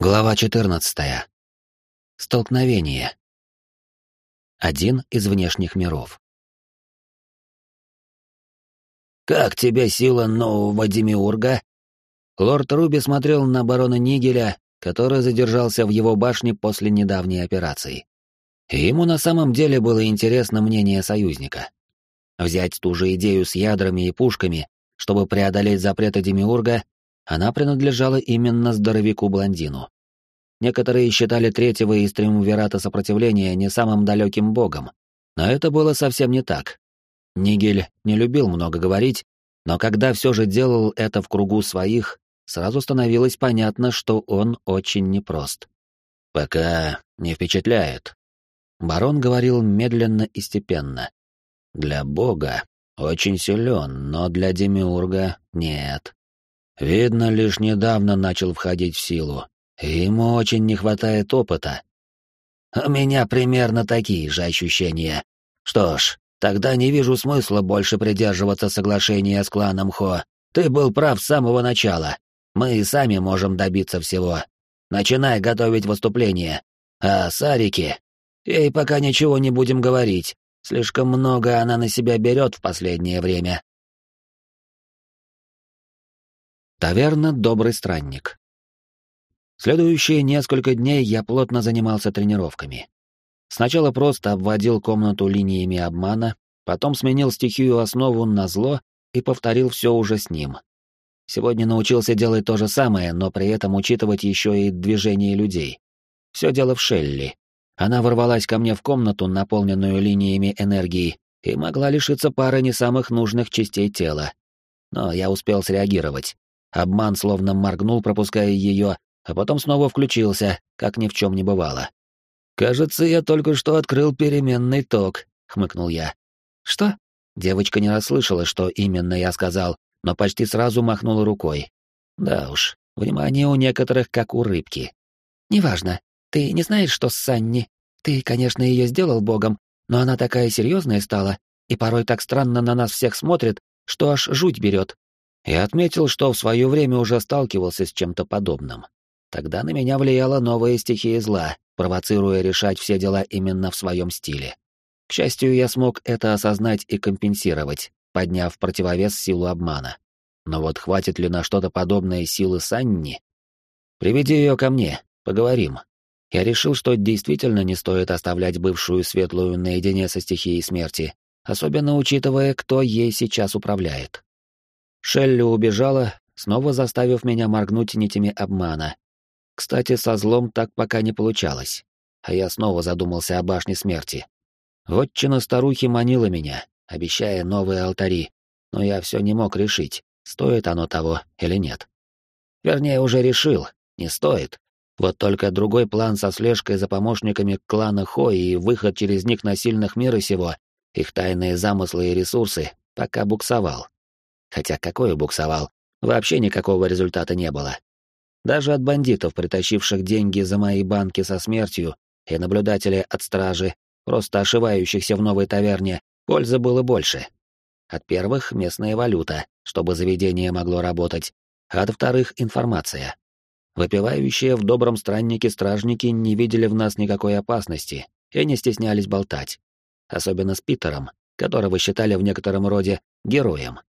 Глава 14. Столкновение. Один из внешних миров. «Как тебе сила нового демиурга?» Лорд Руби смотрел на барона Нигеля, который задержался в его башне после недавней операции. И ему на самом деле было интересно мнение союзника. Взять ту же идею с ядрами и пушками, чтобы преодолеть запреты демиурга, она принадлежала именно здоровяку-блондину. Некоторые считали третьего из триумвирата сопротивления не самым далеким богом, но это было совсем не так. Нигель не любил много говорить, но когда все же делал это в кругу своих, сразу становилось понятно, что он очень непрост. «Пока не впечатляет», — барон говорил медленно и степенно. «Для бога очень силен, но для демиурга нет. Видно, лишь недавно начал входить в силу, и ему очень не хватает опыта. У меня примерно такие же ощущения. Что ж, тогда не вижу смысла больше придерживаться соглашения с кланом Хо. Ты был прав с самого начала. Мы и сами можем добиться всего. Начинай готовить выступление. А Сарике... Ей пока ничего не будем говорить. Слишком много она на себя берет в последнее время. Таверна «Добрый странник». Следующие несколько дней я плотно занимался тренировками. Сначала просто обводил комнату линиями обмана, потом сменил стихию основу на зло и повторил все уже с ним. Сегодня научился делать то же самое, но при этом учитывать еще и движение людей. Все дело в Шелли. Она ворвалась ко мне в комнату, наполненную линиями энергии, и могла лишиться пары не самых нужных частей тела. Но я успел среагировать. Обман словно моргнул, пропуская ее, а потом снова включился, как ни в чем не бывало. «Кажется, я только что открыл переменный ток», — хмыкнул я. «Что?» Девочка не расслышала, что именно я сказал, но почти сразу махнула рукой. Да уж, внимание у некоторых как у рыбки. «Неважно. Ты не знаешь, что с Санни? Ты, конечно, ее сделал богом, но она такая серьезная стала, и порой так странно на нас всех смотрит, что аж жуть берет. Я отметил, что в свое время уже сталкивался с чем-то подобным. Тогда на меня влияла новая стихия зла, провоцируя решать все дела именно в своем стиле. К счастью, я смог это осознать и компенсировать, подняв противовес силу обмана. Но вот хватит ли на что-то подобное силы Санни? Приведи ее ко мне, поговорим. Я решил, что действительно не стоит оставлять бывшую светлую наедине со стихией смерти, особенно учитывая, кто ей сейчас управляет. Шелли убежала, снова заставив меня моргнуть нитями обмана. Кстати, со злом так пока не получалось. А я снова задумался о башне смерти. Вотчина старухи манила меня, обещая новые алтари, но я все не мог решить, стоит оно того или нет. Вернее, уже решил, не стоит. Вот только другой план со слежкой за помощниками клана Хо и выход через них на сильных мира сего, их тайные замыслы и ресурсы, пока буксовал. Хотя какой буксовал? Вообще никакого результата не было. Даже от бандитов, притащивших деньги за мои банки со смертью, и наблюдателей от стражи, просто ошивающихся в новой таверне, пользы было больше. От первых — местная валюта, чтобы заведение могло работать, а от вторых — информация. Выпивающие в добром страннике стражники не видели в нас никакой опасности и не стеснялись болтать. Особенно с Питером, которого считали в некотором роде героем.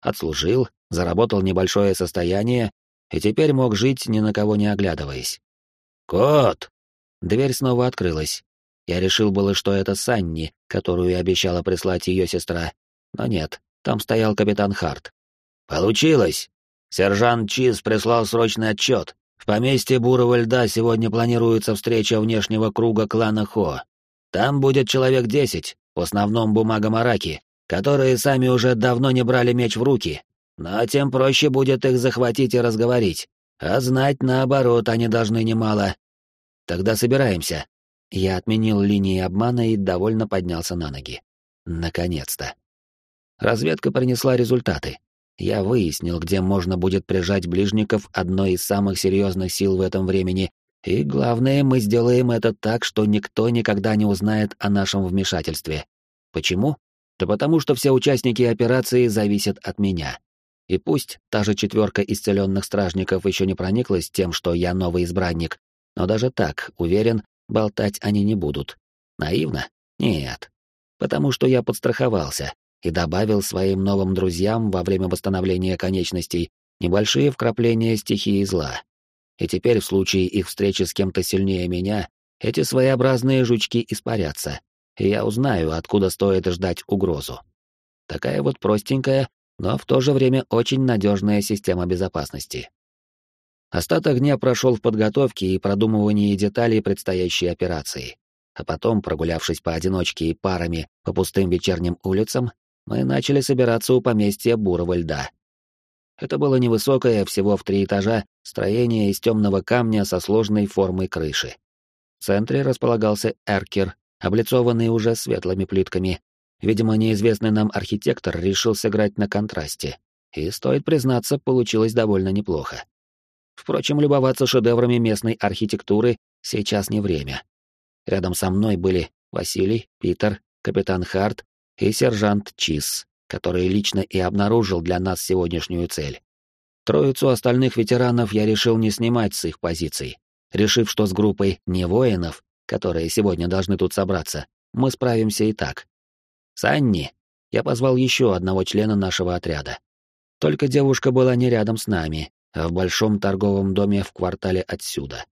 Отслужил, заработал небольшое состояние и теперь мог жить, ни на кого не оглядываясь. «Кот!» Дверь снова открылась. Я решил было, что это Санни, которую обещала прислать ее сестра. Но нет, там стоял капитан Харт. «Получилось! Сержант Чиз прислал срочный отчет. В поместье Бурого льда сегодня планируется встреча внешнего круга клана Хо. Там будет человек десять, в основном бумага Мараки, которые сами уже давно не брали меч в руки, но тем проще будет их захватить и разговорить. А знать, наоборот, они должны немало. Тогда собираемся. Я отменил линии обмана и довольно поднялся на ноги. Наконец-то. Разведка принесла результаты. Я выяснил, где можно будет прижать ближников одной из самых серьезных сил в этом времени, и главное, мы сделаем это так, что никто никогда не узнает о нашем вмешательстве. Почему? Да потому что все участники операции зависят от меня. И пусть та же четверка исцеленных стражников еще не прониклась тем, что я новый избранник, но даже так, уверен, болтать они не будут. Наивно? Нет. Потому что я подстраховался и добавил своим новым друзьям во время восстановления конечностей небольшие вкрапления стихии зла. И теперь в случае их встречи с кем-то сильнее меня, эти своеобразные жучки испарятся, и я узнаю, откуда стоит ждать угрозу. Такая вот простенькая, но в то же время очень надежная система безопасности. Остаток дня прошел в подготовке и продумывании деталей предстоящей операции. А потом, прогулявшись поодиночке и парами по пустым вечерним улицам, мы начали собираться у поместья Бурого льда. Это было невысокое, всего в три этажа, строение из темного камня со сложной формой крыши. В центре располагался эркер, облицованный уже светлыми плитками. Видимо, неизвестный нам архитектор решил сыграть на контрасте. И, стоит признаться, получилось довольно неплохо. Впрочем, любоваться шедеврами местной архитектуры сейчас не время. Рядом со мной были Василий, Питер, капитан Харт и сержант Чиз, который лично и обнаружил для нас сегодняшнюю цель. Троицу остальных ветеранов я решил не снимать с их позиций, решив, что с группой не воинов, которые сегодня должны тут собраться, мы справимся и так. Санни, я позвал еще одного члена нашего отряда. Только девушка была не рядом с нами, а в большом торговом доме в квартале отсюда.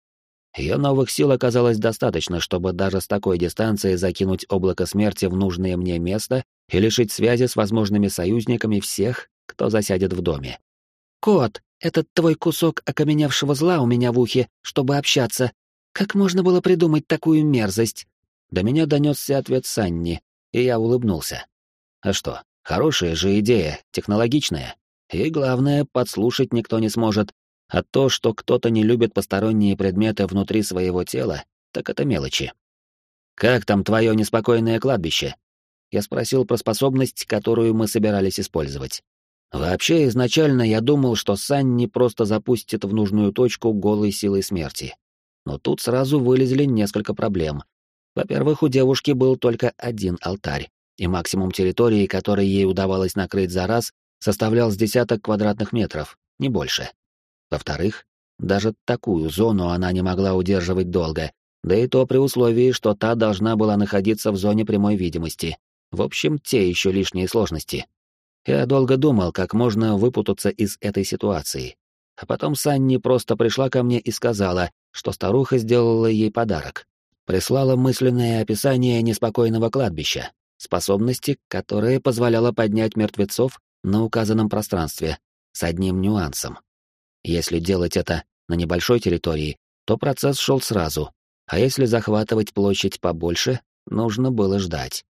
Ее новых сил оказалось достаточно, чтобы даже с такой дистанции закинуть облако смерти в нужное мне место и лишить связи с возможными союзниками всех, кто засядет в доме. «Кот, этот твой кусок окаменевшего зла у меня в ухе, чтобы общаться. Как можно было придумать такую мерзость?» До меня донесся ответ Санни, и я улыбнулся. «А что, хорошая же идея, технологичная. И главное, подслушать никто не сможет, а то, что кто-то не любит посторонние предметы внутри своего тела, так это мелочи. «Как там твое неспокойное кладбище?» Я спросил про способность, которую мы собирались использовать. Вообще, изначально я думал, что Санни просто запустит в нужную точку голой силой смерти. Но тут сразу вылезли несколько проблем. Во-первых, у девушки был только один алтарь, и максимум территории, который ей удавалось накрыть за раз, составлял с десяток квадратных метров, не больше. Во-вторых, даже такую зону она не могла удерживать долго, да и то при условии, что та должна была находиться в зоне прямой видимости. В общем, те еще лишние сложности. Я долго думал, как можно выпутаться из этой ситуации. А потом Санни просто пришла ко мне и сказала, что старуха сделала ей подарок. Прислала мысленное описание неспокойного кладбища, способности, которая позволяла поднять мертвецов на указанном пространстве, с одним нюансом. Если делать это на небольшой территории, то процесс шел сразу, а если захватывать площадь побольше, нужно было ждать.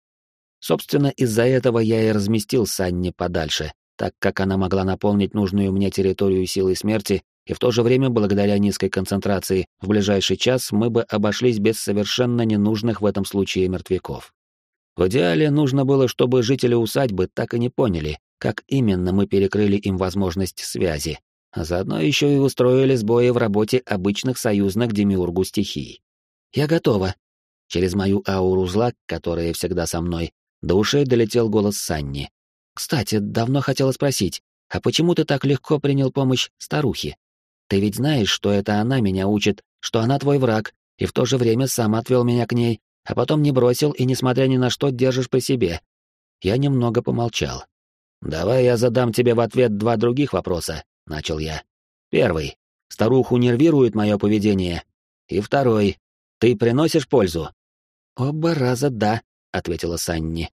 Собственно, из-за этого я и разместил Санни подальше, так как она могла наполнить нужную мне территорию силой смерти, и в то же время, благодаря низкой концентрации, в ближайший час мы бы обошлись без совершенно ненужных в этом случае мертвяков. В идеале нужно было, чтобы жители усадьбы так и не поняли, как именно мы перекрыли им возможность связи, а заодно еще и устроили сбои в работе обычных союзных демиургу стихий. «Я готова». Через мою ауру зла, которая всегда со мной, до ушей долетел голос Санни. «Кстати, давно хотела спросить, а почему ты так легко принял помощь старухи? Ты ведь знаешь, что это она меня учит, что она твой враг, и в то же время сам отвел меня к ней, а потом не бросил и, несмотря ни на что, держишь при себе». Я немного помолчал. «Давай я задам тебе в ответ два других вопроса, — начал я. «Первый. Старуху нервирует мое поведение. И второй. Ты приносишь пользу?» «Оба раза да», — ответила Санни.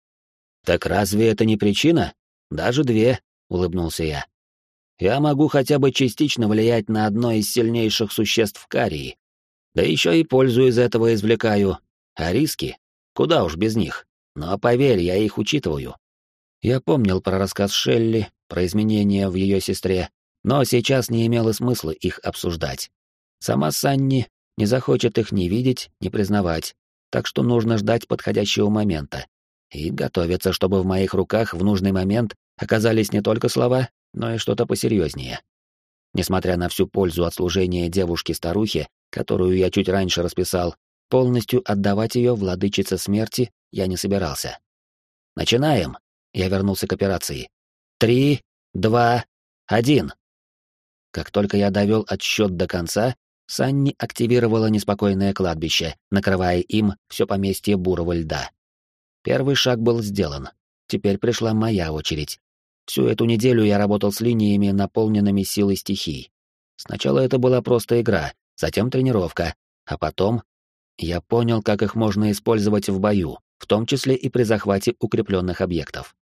«Так разве это не причина? Даже две», — улыбнулся я. «Я могу хотя бы частично влиять на одно из сильнейших существ Карии. Да еще и пользу из этого извлекаю. А риски? Куда уж без них. Но поверь, я их учитываю». Я помнил про рассказ Шелли, про изменения в ее сестре, но сейчас не имело смысла их обсуждать. Сама Санни не захочет их ни видеть, ни признавать, так что нужно ждать подходящего момента. И готовиться, чтобы в моих руках в нужный момент оказались не только слова, но и что-то посерьезнее. Несмотря на всю пользу от служения девушки-старухи, которую я чуть раньше расписал, полностью отдавать ее владычице смерти я не собирался. «Начинаем!» — я вернулся к операции. «Три, два, Один!» Как только я довел отсчет до конца, Санни активировала неспокойное кладбище, накрывая им все поместье бурого льда. Первый шаг был сделан. Теперь пришла моя очередь. Всю эту неделю я работал с линиями, наполненными силой стихий. Сначала это была просто игра, затем тренировка, а потом я понял, как их можно использовать в бою, в том числе и при захвате укрепленных объектов.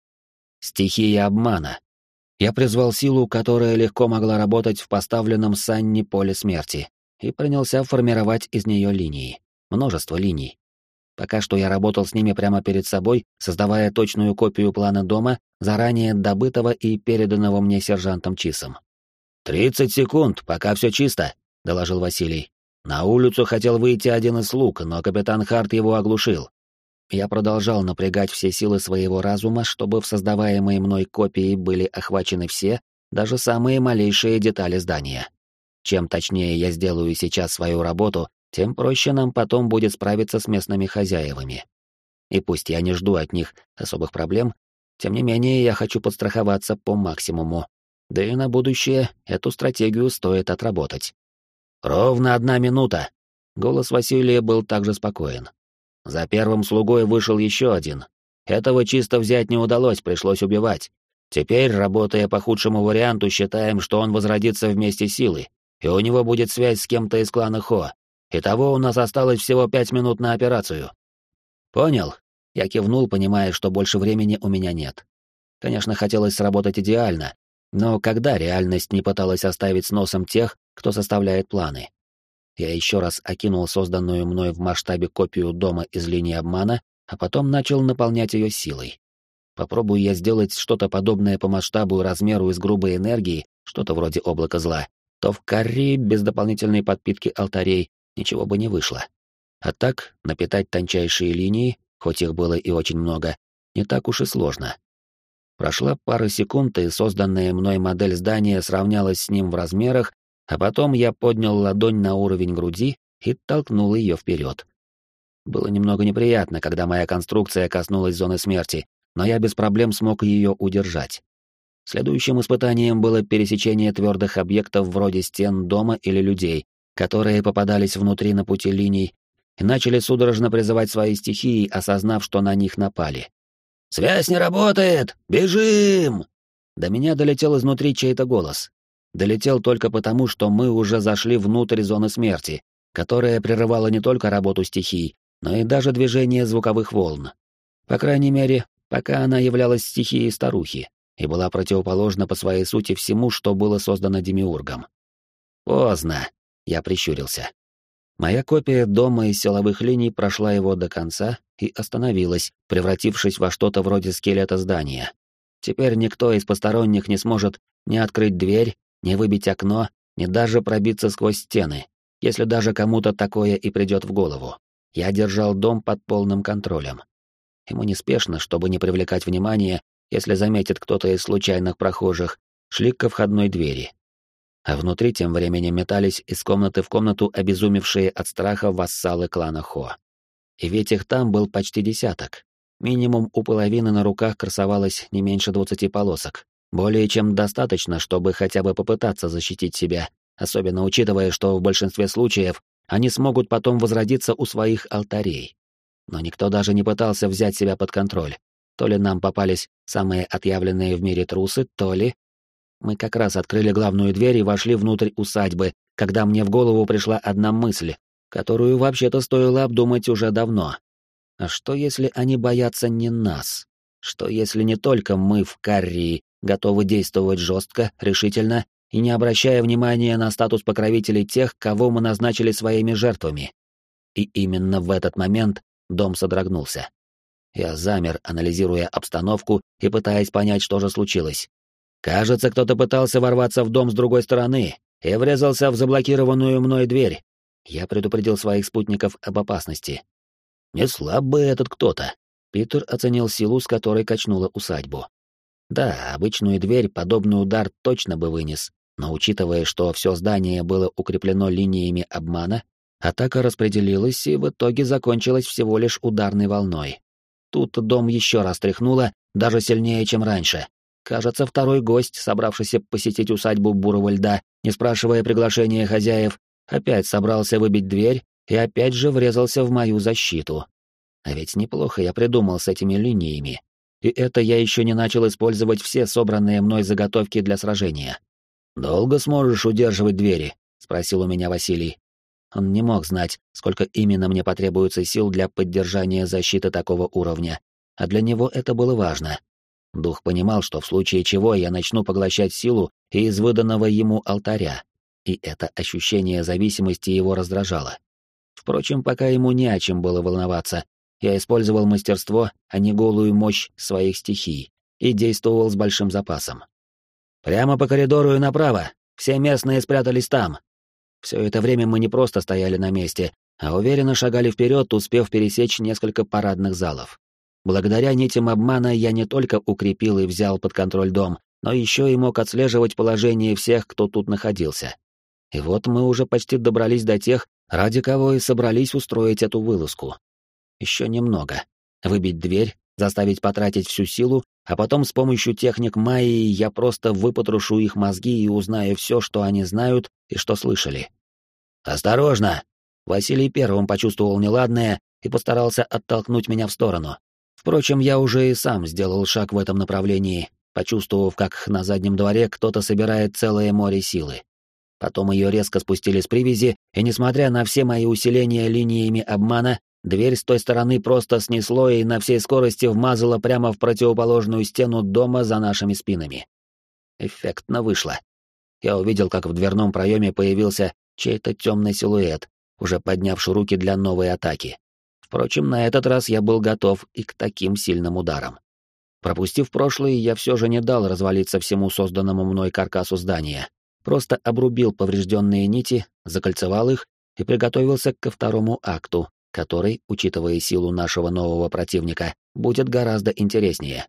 Стихия обмана. Я призвал силу, которая легко могла работать в поставленном Санни поле смерти, и принялся формировать из нее линии. Множество линий. Пока что я работал с ними прямо перед собой, создавая точную копию плана дома, заранее добытого и переданного мне сержантом Чисом. «Тридцать секунд, пока все чисто», — доложил Василий. На улицу хотел выйти один из слуг, но капитан Харт его оглушил. Я продолжал напрягать все силы своего разума, чтобы в создаваемой мной копии были охвачены все, даже самые малейшие детали здания. Чем точнее я сделаю сейчас свою работу, тем проще нам потом будет справиться с местными хозяевами. И пусть я не жду от них особых проблем, тем не менее я хочу подстраховаться по максимуму. Да и на будущее эту стратегию стоит отработать. «Ровно одна минута!» Голос Василия был также спокоен. За первым слугой вышел еще один. Этого чисто взять не удалось, пришлось убивать. Теперь, работая по худшему варианту, считаем, что он возродится вместе силы, и у него будет связь с кем-то из клана Хо. Итого у нас осталось всего пять минут на операцию. Понял. Я кивнул, понимая, что больше времени у меня нет. Конечно, хотелось сработать идеально, но когда реальность не пыталась оставить с носом тех, кто составляет планы? Я еще раз окинул созданную мной в масштабе копию дома из линии обмана, а потом начал наполнять ее силой. Попробую я сделать что-то подобное по масштабу и размеру из грубой энергии, что-то вроде облака зла, то в карри без дополнительной подпитки алтарей ничего бы не вышло. А так, напитать тончайшие линии, хоть их было и очень много, не так уж и сложно. Прошла пара секунд, и созданная мной модель здания сравнялась с ним в размерах, а потом я поднял ладонь на уровень груди и толкнул ее вперед. Было немного неприятно, когда моя конструкция коснулась зоны смерти, но я без проблем смог ее удержать. Следующим испытанием было пересечение твердых объектов вроде стен дома или людей, которые попадались внутри на пути линий и начали судорожно призывать свои стихии, осознав, что на них напали. «Связь не работает! Бежим!» До меня долетел изнутри чей-то голос. Долетел только потому, что мы уже зашли внутрь зоны смерти, которая прерывала не только работу стихий, но и даже движение звуковых волн. По крайней мере, пока она являлась стихией старухи и была противоположна по своей сути всему, что было создано Демиургом. Поздно, я прищурился. Моя копия дома из силовых линий прошла его до конца и остановилась, превратившись во что-то вроде скелета здания. Теперь никто из посторонних не сможет ни открыть дверь, ни выбить окно, ни даже пробиться сквозь стены, если даже кому-то такое и придет в голову. Я держал дом под полным контролем. Ему неспешно, чтобы не привлекать внимания, если заметит кто-то из случайных прохожих, шли ко входной двери. А внутри тем временем метались из комнаты в комнату обезумевшие от страха вассалы клана Хо. И ведь их там был почти десяток. Минимум у половины на руках красовалось не меньше двадцати полосок. Более чем достаточно, чтобы хотя бы попытаться защитить себя, особенно учитывая, что в большинстве случаев они смогут потом возродиться у своих алтарей. Но никто даже не пытался взять себя под контроль. То ли нам попались самые отъявленные в мире трусы, то ли... Мы как раз открыли главную дверь и вошли внутрь усадьбы, когда мне в голову пришла одна мысль, которую вообще-то стоило обдумать уже давно. А что если они боятся не нас? Что если не только мы в Каррии готовы действовать жестко, решительно и не обращая внимания на статус покровителей тех, кого мы назначили своими жертвами? И именно в этот момент дом содрогнулся. Я замер, анализируя обстановку и пытаясь понять, что же случилось. Кажется, кто-то пытался ворваться в дом с другой стороны и врезался в заблокированную мной дверь. Я предупредил своих спутников об опасности. Не слабый этот кто-то. Питер оценил силу, с которой качнула усадьбу. Да, обычную дверь подобный удар точно бы вынес, но учитывая, что все здание было укреплено линиями обмана, атака распределилась и в итоге закончилась всего лишь ударной волной. Тут дом еще раз тряхнуло, даже сильнее, чем раньше. Кажется, второй гость, собравшийся посетить усадьбу Бурого льда, не спрашивая приглашения хозяев, опять собрался выбить дверь и опять же врезался в мою защиту. А ведь неплохо я придумал с этими линиями. И это я еще не начал использовать все собранные мной заготовки для сражения. «Долго сможешь удерживать двери?» — спросил у меня Василий. Он не мог знать, сколько именно мне потребуется сил для поддержания защиты такого уровня, а для него это было важно. Дух понимал, что в случае чего я начну поглощать силу из выданного ему алтаря, и это ощущение зависимости его раздражало. Впрочем, пока ему не о чем было волноваться, я использовал мастерство, а не голую мощь своих стихий, и действовал с большим запасом. «Прямо по коридору и направо. Все местные спрятались там». Все это время мы не просто стояли на месте, а уверенно шагали вперед, успев пересечь несколько парадных залов. Благодаря нитям обмана я не только укрепил и взял под контроль дом, но еще и мог отслеживать положение всех, кто тут находился. И вот мы уже почти добрались до тех, ради кого и собрались устроить эту вылазку. Еще немного. Выбить дверь, заставить потратить всю силу, а потом с помощью техник Майи я просто выпотрошу их мозги и узнаю все, что они знают и что слышали. «Осторожно!» Василий первым почувствовал неладное и постарался оттолкнуть меня в сторону. Впрочем, я уже и сам сделал шаг в этом направлении, почувствовав, как на заднем дворе кто-то собирает целое море силы. Потом ее резко спустили с привязи, и несмотря на все мои усиления линиями обмана, дверь с той стороны просто снесло и на всей скорости вмазало прямо в противоположную стену дома за нашими спинами. Эффектно вышло. Я увидел, как в дверном проеме появился чей-то темный силуэт, уже поднявший руки для новой атаки. Впрочем, на этот раз я был готов и к таким сильным ударам. Пропустив прошлый, я все же не дал развалиться всему созданному мной каркасу здания, просто обрубил поврежденные нити, закольцевал их и приготовился ко второму акту, который, учитывая силу нашего нового противника, будет гораздо интереснее.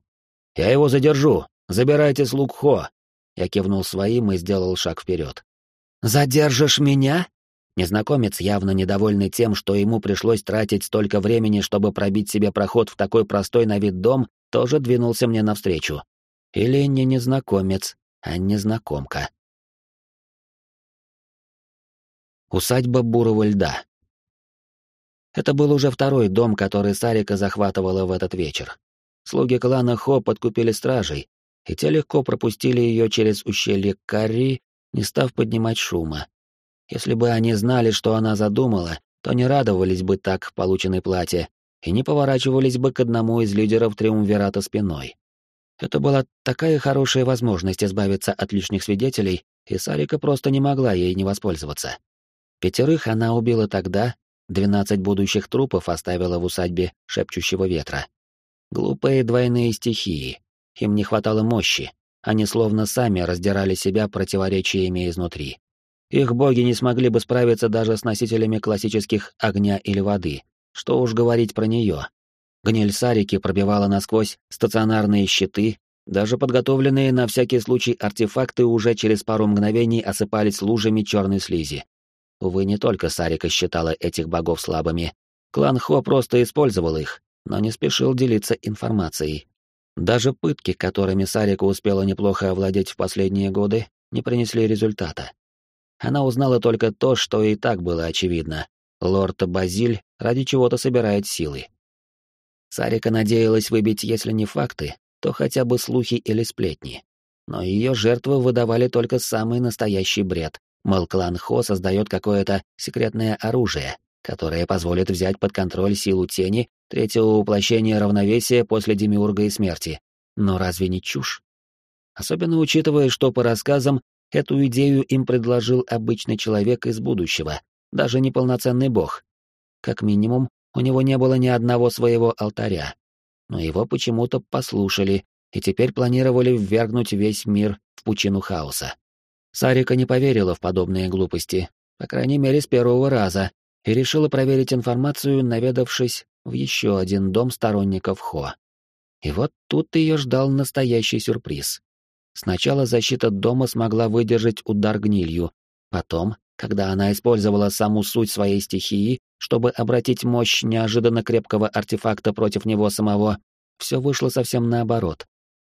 «Я его задержу! Забирайте слуг Хо!» Я кивнул своим и сделал шаг вперед. «Задержишь меня?» Незнакомец, явно недовольный тем, что ему пришлось тратить столько времени, чтобы пробить себе проход в такой простой на вид дом, тоже двинулся мне навстречу. Или не незнакомец, а незнакомка. Усадьба бурого льда. Это был уже второй дом, который Сарика захватывала в этот вечер. Слуги клана Хо подкупили стражей, и те легко пропустили ее через ущелье Карри, не став поднимать шума. Если бы они знали, что она задумала, то не радовались бы так полученной плате и не поворачивались бы к одному из лидеров Триумвирата спиной. Это была такая хорошая возможность избавиться от лишних свидетелей, и Сарика просто не могла ей не воспользоваться. Пятерых она убила тогда, двенадцать будущих трупов оставила в усадьбе шепчущего ветра. Глупые двойные стихии. Им не хватало мощи, они словно сами раздирали себя противоречиями изнутри. Их боги не смогли бы справиться даже с носителями классических огня или воды, что уж говорить про нее. Гниль Сарики пробивала насквозь стационарные щиты, даже подготовленные на всякий случай артефакты уже через пару мгновений осыпались лужами черной слизи. Увы, не только Сарика считала этих богов слабыми. Клан Хо просто использовал их, но не спешил делиться информацией. Даже пытки, которыми Сарика успела неплохо овладеть в последние годы, не принесли результата. Она узнала только то, что и так было очевидно. Лорд Базиль ради чего-то собирает силы. Сарика надеялась выбить, если не факты, то хотя бы слухи или сплетни. Но ее жертвы выдавали только самый настоящий бред, Мол, клан Хо создает какое-то секретное оружие, которое позволит взять под контроль силу тени третьего воплощения равновесия после Демиурга и смерти. Но разве не чушь? Особенно учитывая, что по рассказам эту идею им предложил обычный человек из будущего, даже не полноценный бог. Как минимум, у него не было ни одного своего алтаря. Но его почему-то послушали и теперь планировали ввергнуть весь мир в пучину хаоса. Сарика не поверила в подобные глупости, по крайней мере, с первого раза, и решила проверить информацию, наведавшись в еще один дом сторонников Хо. И вот тут ее ждал настоящий сюрприз. Сначала защита дома смогла выдержать удар гнилью, потом, когда она использовала саму суть своей стихии, чтобы обратить мощь неожиданно крепкого артефакта против него самого, все вышло совсем наоборот.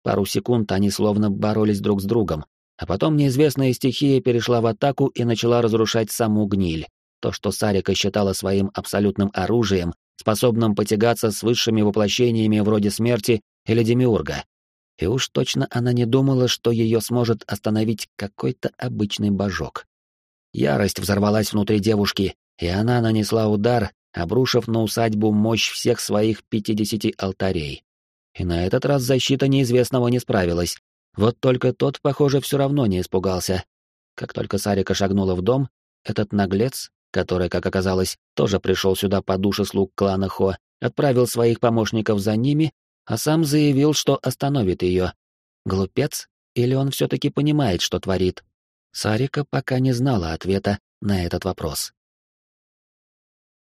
Пару секунд они словно боролись друг с другом, а потом неизвестная стихия перешла в атаку и начала разрушать саму гниль. То, что Сарика считала своим абсолютным оружием, способным потягаться с высшими воплощениями вроде смерти или демиурга. И уж точно она не думала, что ее сможет остановить какой-то обычный божок. Ярость взорвалась внутри девушки, и она нанесла удар, обрушив на усадьбу мощь всех своих пятидесяти алтарей. И на этот раз защита неизвестного не справилась. Вот только тот, похоже, все равно не испугался. Как только Сарика шагнула в дом, этот наглец, который, как оказалось, тоже пришел сюда по душе слуг клана Хо, отправил своих помощников за ними, а сам заявил, что остановит ее. Глупец? Или он все-таки понимает, что творит? Сарика пока не знала ответа на этот вопрос.